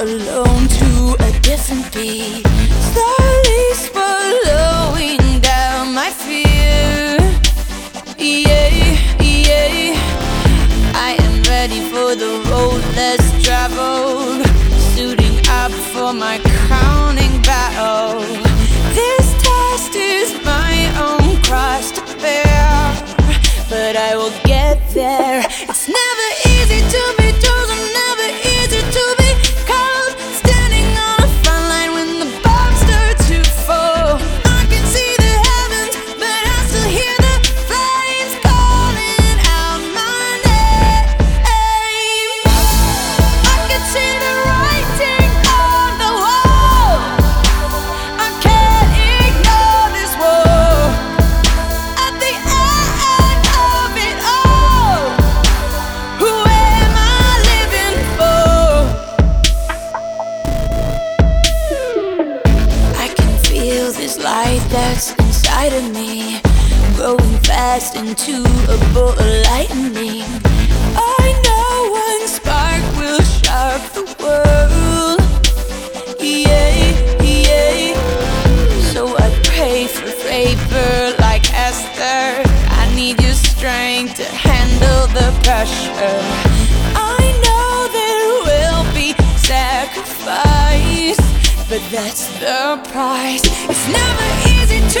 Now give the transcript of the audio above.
alone to a different beat. For my crowning battle. This test is my own cross to bear, but I will get there. It's never feel this light that's inside of me growing fast into a ball of lightning. I know one spark will shock the world. Yeah, yeah. So I pray for favor like Esther. I need your strength to handle the pressure. But that's the price. It's never easy to